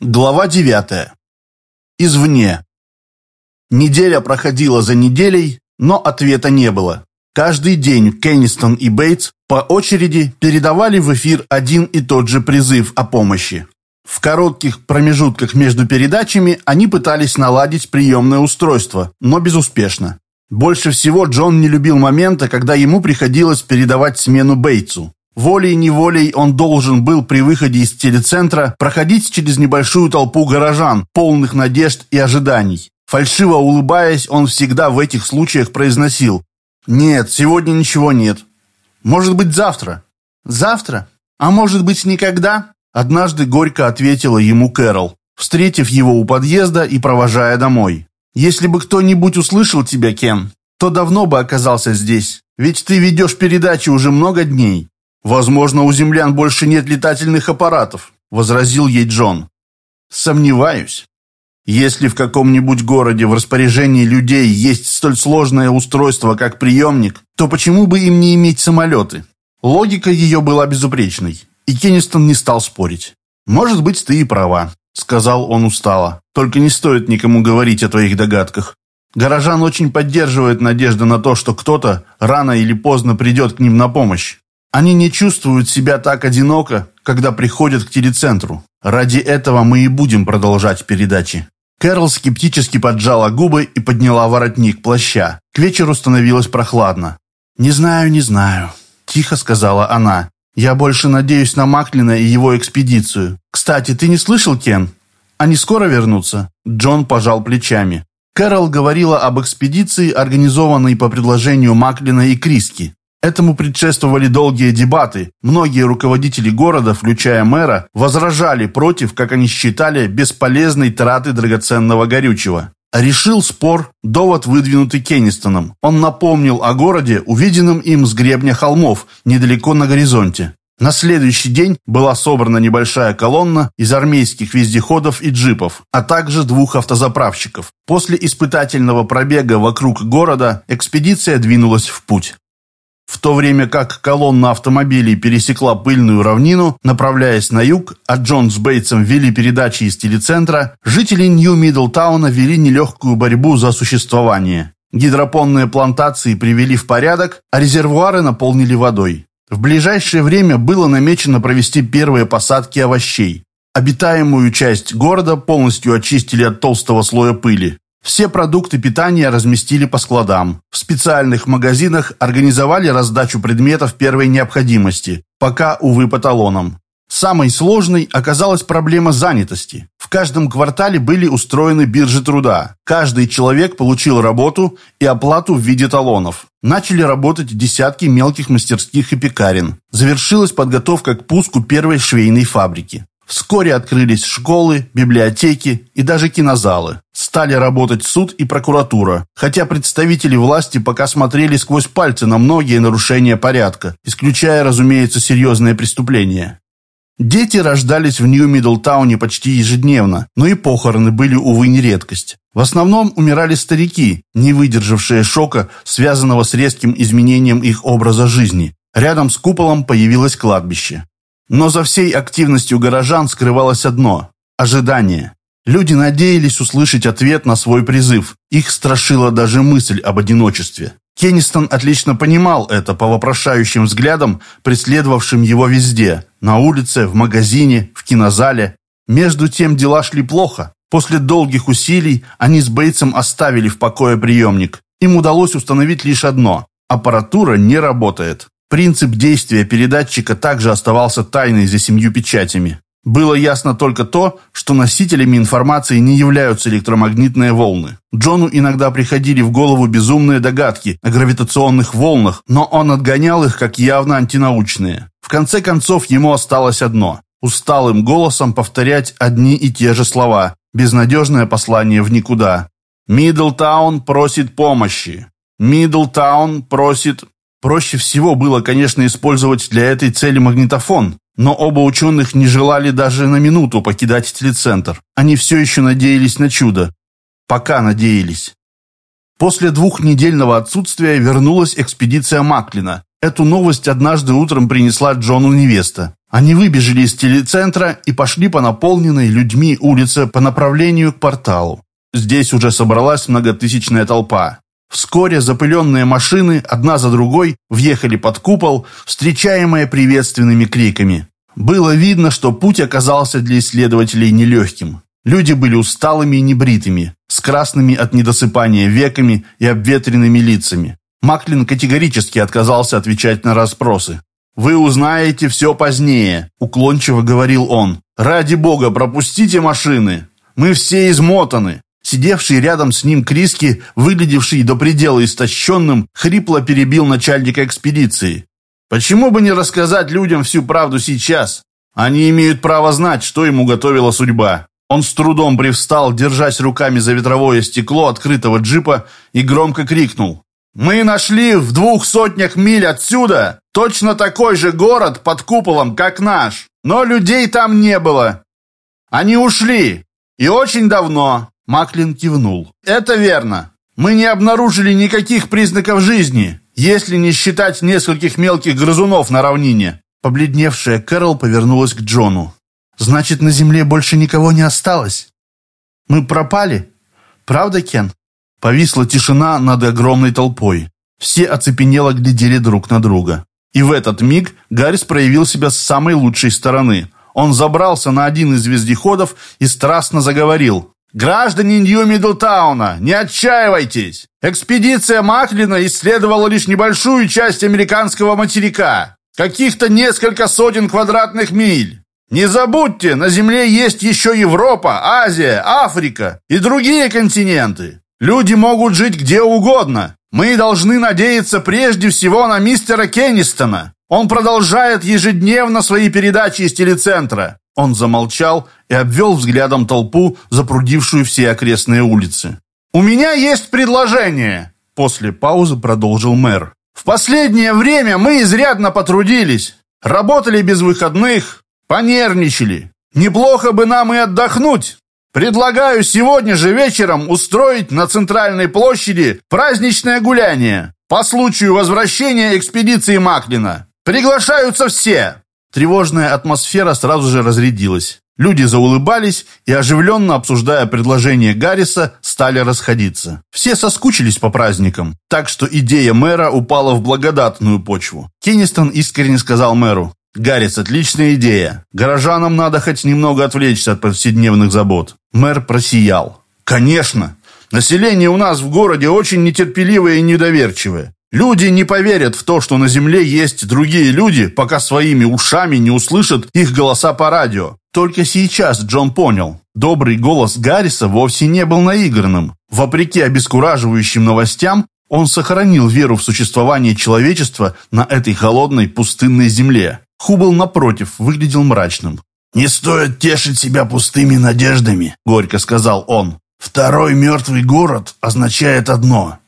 Глава 9. Извне. Неделя проходила за неделей, но ответа не было. Каждый день Кеннистон и Бейтс по очереди передавали в эфир один и тот же призыв о помощи. В коротких промежутках между передачами они пытались наладить приемное устройство, но безуспешно. Больше всего Джон не любил момента, когда ему приходилось передавать смену Бейтсу. Волей-неволей он должен был при выходе из телецентра проходить через небольшую толпу горожан, полных надежд и ожиданий. Фальшиво улыбаясь, он всегда в этих случаях произносил «Нет, сегодня ничего нет. Может быть, завтра?» «Завтра? А может быть, никогда?» Однажды горько ответила ему Кэрол, встретив его у подъезда и провожая домой. «Если бы кто-нибудь услышал тебя, Кен, то давно бы оказался здесь, ведь ты ведешь передачи уже много дней. «Возможно, у землян больше нет летательных аппаратов», — возразил ей Джон. «Сомневаюсь. Если в каком-нибудь городе в распоряжении людей есть столь сложное устройство, как приемник, то почему бы им не иметь самолеты?» Логика ее была безупречной, и Кеннистон не стал спорить. «Может быть, ты и права», — сказал он устало. «Только не стоит никому говорить о твоих догадках. Горожан очень поддерживает надежда на то, что кто-то рано или поздно придет к ним на помощь. Они не чувствуют себя так одиноко, когда приходят к телецентру. Ради этого мы и будем продолжать передачи. Кэрол скептически поджала губы и подняла воротник плаща. К вечеру становилось прохладно. «Не знаю, не знаю», – тихо сказала она. «Я больше надеюсь на Маклина и его экспедицию. Кстати, ты не слышал, Кен? Они скоро вернутся?» Джон пожал плечами. Кэрол говорила об экспедиции, организованной по предложению Маклина и Криски. Этому предшествовали долгие дебаты. Многие руководители города, включая мэра, возражали против, как они считали, бесполезной траты драгоценного горючего. Решил спор довод, выдвинутый Кеннистоном. Он напомнил о городе, увиденном им с гребня холмов, недалеко на горизонте. На следующий день была собрана небольшая колонна из армейских вездеходов и джипов, а также двух автозаправщиков. После испытательного пробега вокруг города экспедиция двинулась в путь. В то время как колонна автомобилей пересекла пыльную равнину, направляясь на юг, а Джон с Бейтсом вели передачи из телецентра, жители Нью-Миддлтауна вели нелегкую борьбу за существование. Гидропонные плантации привели в порядок, а резервуары наполнили водой. В ближайшее время было намечено провести первые посадки овощей. Обитаемую часть города полностью очистили от толстого слоя пыли. Все продукты питания разместили по складам. В специальных магазинах организовали раздачу предметов первой необходимости, пока, увы, по талонам. Самой сложной оказалась проблема занятости. В каждом квартале были устроены биржи труда. Каждый человек получил работу и оплату в виде талонов. Начали работать десятки мелких мастерских и пекарен. Завершилась подготовка к пуску первой швейной фабрики. Вскоре открылись школы, библиотеки и даже кинозалы. Стали работать суд и прокуратура, хотя представители власти пока смотрели сквозь пальцы на многие нарушения порядка, исключая, разумеется, серьезные преступления. Дети рождались в Нью-Миддлтауне почти ежедневно, но и похороны были, увы, не редкость. В основном умирали старики, не выдержавшие шока, связанного с резким изменением их образа жизни. Рядом с куполом появилось кладбище. Но за всей активностью горожан скрывалось одно – ожидание. Люди надеялись услышать ответ на свой призыв. Их страшила даже мысль об одиночестве. Кеннистон отлично понимал это по вопрошающим взглядам, преследовавшим его везде – на улице, в магазине, в кинозале. Между тем дела шли плохо. После долгих усилий они с Бейтсом оставили в покое приемник. Им удалось установить лишь одно – аппаратура не работает. Принцип действия передатчика также оставался тайной за семью печатями. Было ясно только то, что носителями информации не являются электромагнитные волны. Джону иногда приходили в голову безумные догадки о гравитационных волнах, но он отгонял их как явно антинаучные. В конце концов, ему осталось одно – усталым голосом повторять одни и те же слова. Безнадежное послание в никуда. «Миддлтаун просит помощи. Миддлтаун просит Проще всего было, конечно, использовать для этой цели магнитофон, но оба ученых не желали даже на минуту покидать телецентр. Они все еще надеялись на чудо. Пока надеялись. После двухнедельного отсутствия вернулась экспедиция Маклина. Эту новость однажды утром принесла Джону невеста. Они выбежали из телецентра и пошли по наполненной людьми улице по направлению к порталу. Здесь уже собралась многотысячная толпа. Вскоре запыленные машины, одна за другой, въехали под купол, встречаемые приветственными криками. Было видно, что путь оказался для исследователей нелегким. Люди были усталыми и небритыми, с красными от недосыпания веками и обветренными лицами. Маклин категорически отказался отвечать на расспросы. «Вы узнаете все позднее», – уклончиво говорил он. «Ради бога, пропустите машины! Мы все измотаны!» Сидевший рядом с ним Криски, выглядевший до предела истощенным, хрипло перебил начальника экспедиции. «Почему бы не рассказать людям всю правду сейчас? Они имеют право знать, что ему готовила судьба». Он с трудом привстал, держась руками за ветровое стекло открытого джипа, и громко крикнул. «Мы нашли в двух сотнях миль отсюда точно такой же город под куполом, как наш, но людей там не было. Они ушли, и очень давно. Маклин кивнул. «Это верно. Мы не обнаружили никаких признаков жизни, если не считать нескольких мелких грызунов на равнине». Побледневшая Кэрол повернулась к Джону. «Значит, на Земле больше никого не осталось? Мы пропали? Правда, Кен?» Повисла тишина над огромной толпой. Все оцепенело глядели друг на друга. И в этот миг Гаррис проявил себя с самой лучшей стороны. Он забрался на один из вездеходов и страстно заговорил. Граждане Нью-Мидлтауна, не отчаивайтесь! Экспедиция Маклина исследовала лишь небольшую часть американского материка. Каких-то несколько сотен квадратных миль. Не забудьте, на Земле есть еще Европа, Азия, Африка и другие континенты. Люди могут жить где угодно. Мы должны надеяться прежде всего на мистера Кеннистона. Он продолжает ежедневно свои передачи из телецентра. Он замолчал и обвел взглядом толпу, запрудившую все окрестные улицы. «У меня есть предложение!» После паузы продолжил мэр. «В последнее время мы изрядно потрудились. Работали без выходных, понервничали. Неплохо бы нам и отдохнуть. Предлагаю сегодня же вечером устроить на центральной площади праздничное гуляние по случаю возвращения экспедиции Маклина. Приглашаются все. Тревожная атмосфера сразу же разрядилась. Люди заулыбались и, оживленно обсуждая предложение Гарриса, стали расходиться. Все соскучились по праздникам, так что идея мэра упала в благодатную почву. Кеннистон искренне сказал мэру, «Гаррис, отличная идея. Горожанам надо хоть немного отвлечься от повседневных забот». Мэр просиял. «Конечно! Население у нас в городе очень нетерпеливое и недоверчивое. Люди не поверят в то, что на Земле есть другие люди, пока своими ушами не услышат их голоса по радио. Только сейчас Джон понял. Добрый голос Гарриса вовсе не был наигранным. Вопреки обескураживающим новостям, он сохранил веру в существование человечества на этой холодной пустынной земле. Хубл, напротив, выглядел мрачным. «Не стоит тешить себя пустыми надеждами», — горько сказал он. «Второй мертвый город означает одно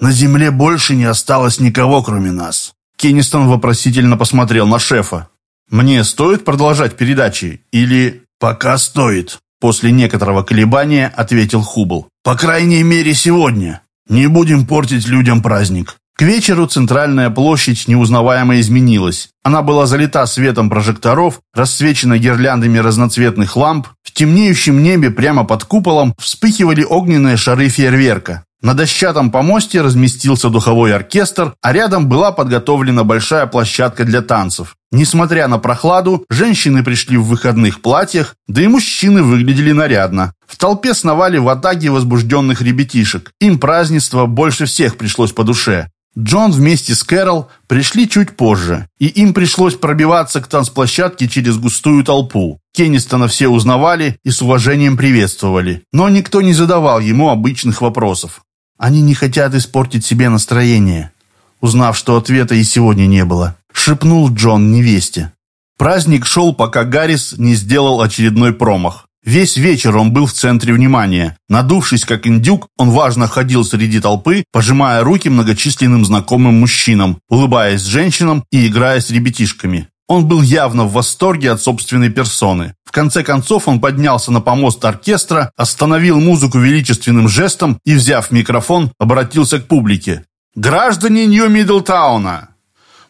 на земле больше не осталось никого, кроме нас». Кеннистон вопросительно посмотрел на шефа. «Мне стоит продолжать передачи? Или...» «Пока стоит», — после некоторого колебания ответил Хубл. «По крайней мере, сегодня. Не будем портить людям праздник». К вечеру центральная площадь неузнаваемо изменилась. Она была залита светом прожекторов, рассвечена гирляндами разноцветных ламп. В темнеющем небе прямо под куполом вспыхивали огненные шары фейерверка. На дощатом помосте разместился духовой оркестр, а рядом была подготовлена большая площадка для танцев. Несмотря на прохладу, женщины пришли в выходных платьях, да и мужчины выглядели нарядно. В толпе сновали в атаге возбужденных ребятишек. Им празднество больше всех пришлось по душе. Джон вместе с Кэрол пришли чуть позже, и им пришлось пробиваться к танцплощадке через густую толпу. Кеннистона все узнавали и с уважением приветствовали, но никто не задавал ему обычных вопросов. Они не хотят испортить себе настроение. Узнав, что ответа и сегодня не было, шепнул Джон невесте. Праздник шел, пока Гаррис не сделал очередной промах. Весь вечер он был в центре внимания. Надувшись как индюк, он важно ходил среди толпы, пожимая руки многочисленным знакомым мужчинам, улыбаясь женщинам и играя с ребятишками. Он был явно в восторге от собственной персоны. В конце концов он поднялся на помост оркестра, остановил музыку величественным жестом и, взяв микрофон, обратился к публике. «Граждане Нью-Миддлтауна!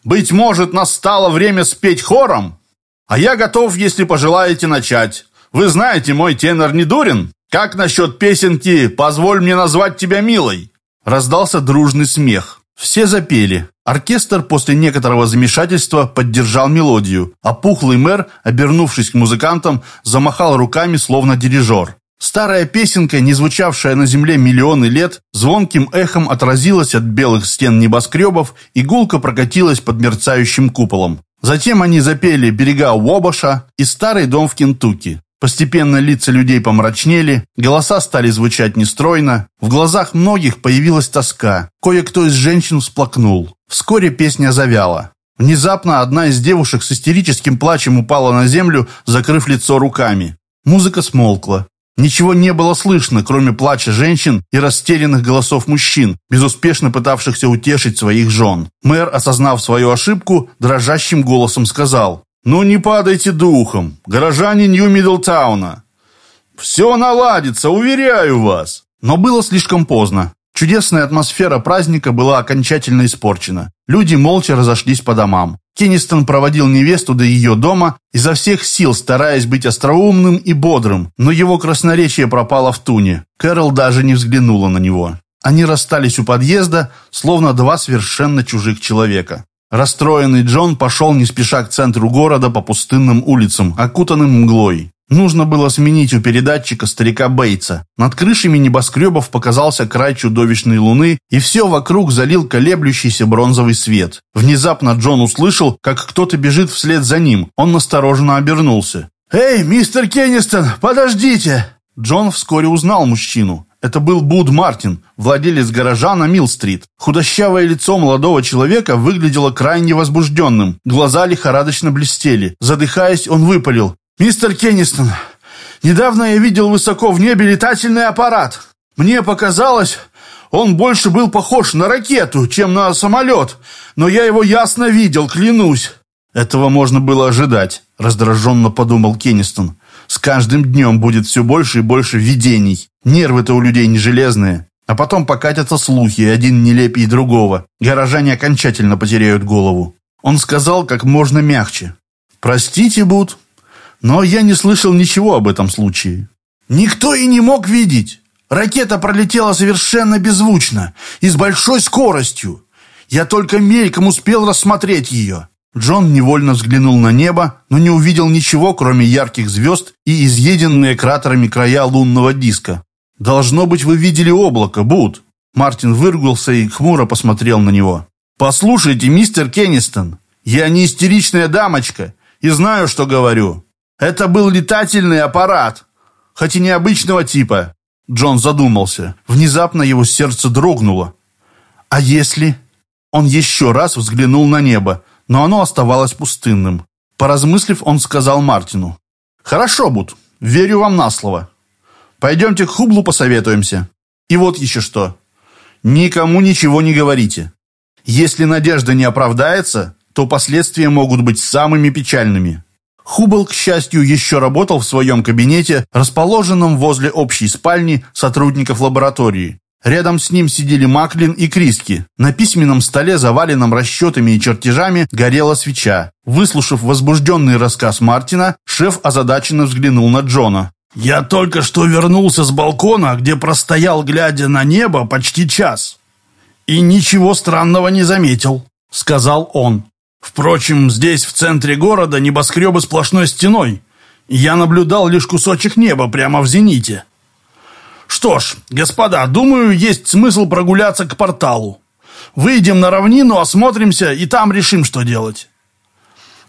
Быть может, настало время спеть хором? А я готов, если пожелаете начать. Вы знаете, мой тенор не дурен. Как насчет песенки «Позволь мне назвать тебя милой»?» Раздался дружный смех. Все запели. Оркестр после некоторого замешательства поддержал мелодию, а пухлый мэр, обернувшись к музыкантам, замахал руками, словно дирижер. Старая песенка, не звучавшая на земле миллионы лет, звонким эхом отразилась от белых стен небоскребов и гулко прокатилась под мерцающим куполом. Затем они запели «Берега Уобаша» и «Старый дом в Кентукки». Постепенно лица людей помрачнели, голоса стали звучать нестройно, в глазах многих появилась тоска, кое-кто из женщин всплакнул. Вскоре песня завяла. Внезапно одна из девушек с истерическим плачем упала на землю, закрыв лицо руками. Музыка смолкла. Ничего не было слышно, кроме плача женщин и растерянных голосов мужчин, безуспешно пытавшихся утешить своих жен. Мэр, осознав свою ошибку, дрожащим голосом сказал, «Ну не падайте духом, горожане Нью-Миддлтауна. Все наладится, уверяю вас». Но было слишком поздно. Чудесная атмосфера праздника была окончательно испорчена. Люди молча разошлись по домам. Кеннистон проводил невесту до ее дома, изо всех сил стараясь быть остроумным и бодрым, но его красноречие пропало в туне. Кэрол даже не взглянула на него. Они расстались у подъезда, словно два совершенно чужих человека. Расстроенный Джон пошел не спеша к центру города по пустынным улицам, окутанным мглой. Нужно было сменить у передатчика старика Бейтса. Над крышами небоскребов показался край чудовищной луны, и все вокруг залил колеблющийся бронзовый свет. Внезапно Джон услышал, как кто-то бежит вслед за ним. Он настороженно обернулся. «Эй, мистер Кеннистон, подождите!» Джон вскоре узнал мужчину. Это был Буд Мартин, владелец гаража на Милл-стрит. Худощавое лицо молодого человека выглядело крайне возбужденным. Глаза лихорадочно блестели. Задыхаясь, он выпалил. «Мистер Кеннистон, недавно я видел высоко в небе летательный аппарат. Мне показалось, он больше был похож на ракету, чем на самолет, но я его ясно видел, клянусь». «Этого можно было ожидать», — раздраженно подумал Кеннистон. «С каждым днем будет все больше и больше видений. Нервы-то у людей не железные. А потом покатятся слухи, один нелепее другого. Горожане окончательно потеряют голову». Он сказал как можно мягче. «Простите, Буд, но я не слышал ничего об этом случае. Никто и не мог видеть. Ракета пролетела совершенно беззвучно и с большой скоростью. Я только мельком успел рассмотреть ее. Джон невольно взглянул на небо, но не увидел ничего, кроме ярких звезд и изъеденные кратерами края лунного диска. «Должно быть, вы видели облако, Бут!» Мартин выругался и хмуро посмотрел на него. «Послушайте, мистер Кеннистон, я не истеричная дамочка и знаю, что говорю. Это был летательный аппарат, хоть и необычного типа. Джон задумался. Внезапно его сердце дрогнуло. А если... Он еще раз взглянул на небо, но оно оставалось пустынным. Поразмыслив, он сказал Мартину. «Хорошо, Бут, верю вам на слово. Пойдемте к Хублу посоветуемся. И вот еще что. Никому ничего не говорите. Если надежда не оправдается, то последствия могут быть самыми печальными. Хубл, к счастью, еще работал в своем кабинете, расположенном возле общей спальни сотрудников лаборатории. Рядом с ним сидели Маклин и Криски. На письменном столе, заваленном расчетами и чертежами, горела свеча. Выслушав возбужденный рассказ Мартина, шеф озадаченно взглянул на Джона. «Я только что вернулся с балкона, где простоял, глядя на небо, почти час. И ничего странного не заметил», — сказал он. Впрочем, здесь, в центре города, небоскребы сплошной стеной. Я наблюдал лишь кусочек неба прямо в зените. Что ж, господа, думаю, есть смысл прогуляться к порталу. Выйдем на равнину, осмотримся и там решим, что делать.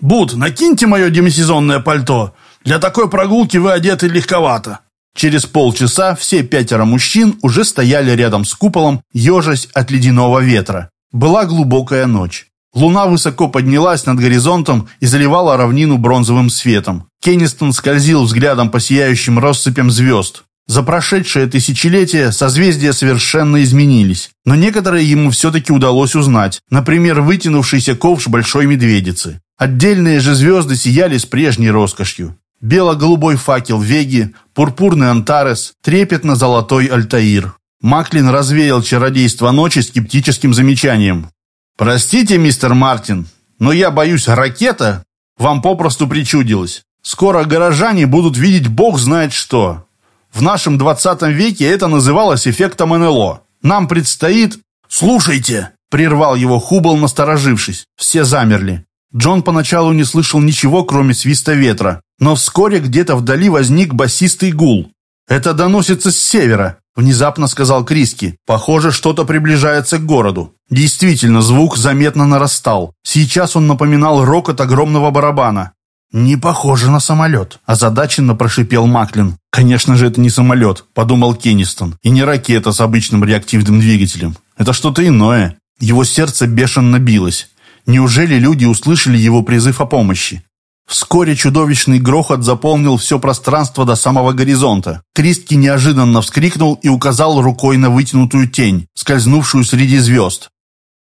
Буд, накиньте мое демисезонное пальто. Для такой прогулки вы одеты легковато. Через полчаса все пятеро мужчин уже стояли рядом с куполом, ежась от ледяного ветра. Была глубокая ночь. Луна высоко поднялась над горизонтом и заливала равнину бронзовым светом. Кеннистон скользил взглядом по сияющим россыпям звезд. За прошедшее тысячелетие созвездия совершенно изменились, но некоторые ему все-таки удалось узнать, например, вытянувшийся ковш Большой Медведицы. Отдельные же звезды сияли с прежней роскошью. Бело-голубой факел Веги, пурпурный Антарес, трепетно-золотой Альтаир. Маклин развеял чародейство ночи скептическим замечанием. «Простите, мистер Мартин, Но я боюсь, ракета вам попросту причудилась. Скоро горожане будут видеть бог знает что. В нашем 20 веке это называлось эффектом НЛО. Нам предстоит... «Слушайте!» – прервал его Хубл, насторожившись. Все замерли. Джон поначалу не слышал ничего, кроме свиста ветра. Но вскоре где-то вдали возник басистый гул. «Это доносится с севера», – внезапно сказал Криски. «Похоже, что-то приближается к городу». Действительно, звук заметно нарастал. Сейчас он напоминал рокот огромного барабана. «Не похоже на самолет», – озадаченно прошипел Маклин. «Конечно же, это не самолет», – подумал Кеннистон. «И не ракета с обычным реактивным двигателем. Это что-то иное». Его сердце бешено билось. Неужели люди услышали его призыв о помощи? Вскоре чудовищный грохот заполнил все пространство до самого горизонта. Кристки неожиданно вскрикнул и указал рукой на вытянутую тень, скользнувшую среди звезд.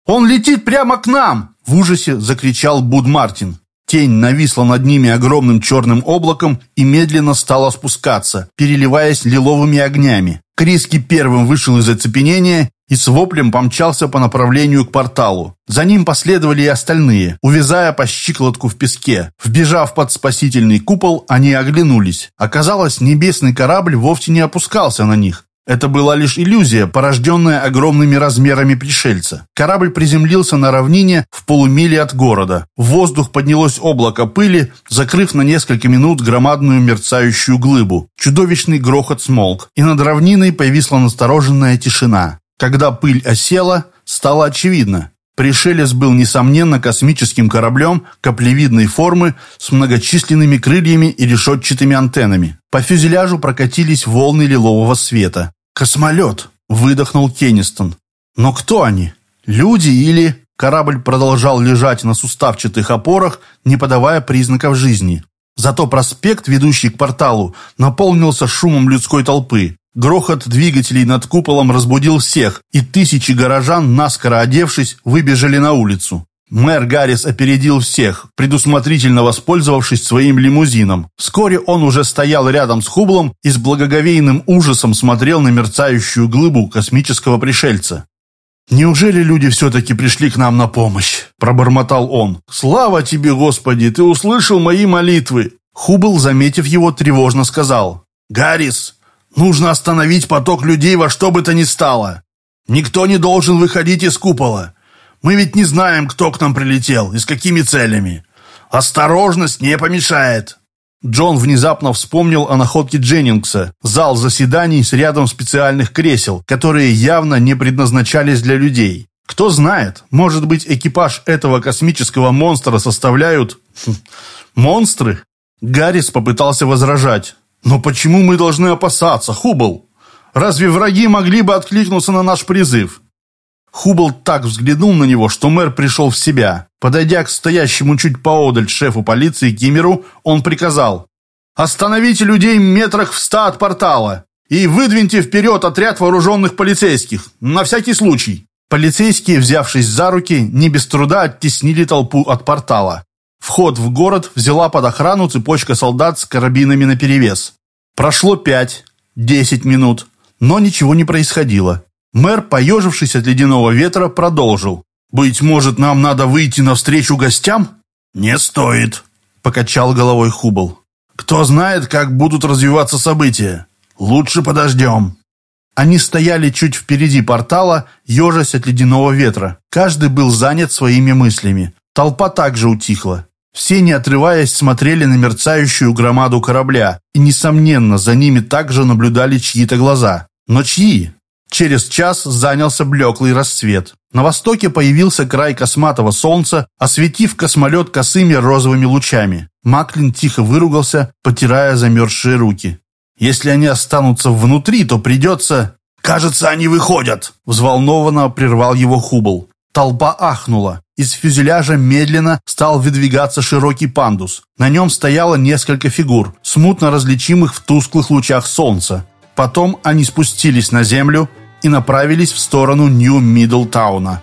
«Он летит прямо к нам!» – в ужасе закричал Буд Мартин. Тень нависла над ними огромным черным облаком и медленно стала спускаться, переливаясь лиловыми огнями. Криски первым вышел из оцепенения и с воплем помчался по направлению к порталу. За ним последовали и остальные, увязая по щиколотку в песке. Вбежав под спасительный купол, они оглянулись. Оказалось, небесный корабль вовсе не опускался на них. Это была лишь иллюзия, порожденная огромными размерами пришельца. Корабль приземлился на равнине в полумиле от города. В воздух поднялось облако пыли, закрыв на несколько минут громадную мерцающую глыбу. Чудовищный грохот смолк, и над равниной повисла настороженная тишина. Когда пыль осела, стало очевидно. Пришелец был, несомненно, космическим кораблем каплевидной формы с многочисленными крыльями и решетчатыми антеннами. По фюзеляжу прокатились волны лилового света. «Космолет!» – выдохнул Кеннистон. «Но кто они? Люди или...» Корабль продолжал лежать на суставчатых опорах, не подавая признаков жизни. Зато проспект, ведущий к порталу, наполнился шумом людской толпы. Грохот двигателей над куполом разбудил всех, и тысячи горожан, наскоро одевшись, выбежали на улицу. Мэр Гаррис опередил всех, предусмотрительно воспользовавшись своим лимузином. Вскоре он уже стоял рядом с Хублом и с благоговейным ужасом смотрел на мерцающую глыбу космического пришельца. «Неужели люди все-таки пришли к нам на помощь?» – пробормотал он. «Слава тебе, Господи, ты услышал мои молитвы!» Хубл, заметив его, тревожно сказал. «Гаррис, Нужно остановить поток людей во что бы то ни стало. Никто не должен выходить из купола. Мы ведь не знаем, кто к нам прилетел и с какими целями. Осторожность не помешает». Джон внезапно вспомнил о находке Дженнингса. Зал заседаний с рядом специальных кресел, которые явно не предназначались для людей. Кто знает, может быть, экипаж этого космического монстра составляют... Хм, монстры? Гаррис попытался возражать, «Но почему мы должны опасаться, Хубл? Разве враги могли бы откликнуться на наш призыв?» Хубл так взглянул на него, что мэр пришел в себя. Подойдя к стоящему чуть поодаль шефу полиции Кимеру, он приказал «Остановите людей метрах в ста от портала и выдвиньте вперед отряд вооруженных полицейских, на всякий случай». Полицейские, взявшись за руки, не без труда оттеснили толпу от портала. Вход в город взяла под охрану цепочка солдат с карабинами наперевес. Прошло пять, десять минут, но ничего не происходило. Мэр, поежившись от ледяного ветра, продолжил. «Быть может, нам надо выйти навстречу гостям?» «Не стоит», — покачал головой Хубл. «Кто знает, как будут развиваться события. Лучше подождем». Они стояли чуть впереди портала, ежась от ледяного ветра. Каждый был занят своими мыслями. Толпа также утихла. Все, не отрываясь, смотрели на мерцающую громаду корабля, и, несомненно, за ними также наблюдали чьи-то глаза. Но чьи? Через час занялся блеклый рассвет. На востоке появился край косматого солнца, осветив космолет косыми розовыми лучами. Маклин тихо выругался, потирая замерзшие руки. «Если они останутся внутри, то придется...» «Кажется, они выходят!» Взволнованно прервал его Хубл. Толпа ахнула. Из фюзеляжа медленно стал выдвигаться широкий пандус. На нем стояло несколько фигур, смутно различимых в тусклых лучах солнца. Потом они спустились на землю и направились в сторону Нью-Миддлтауна.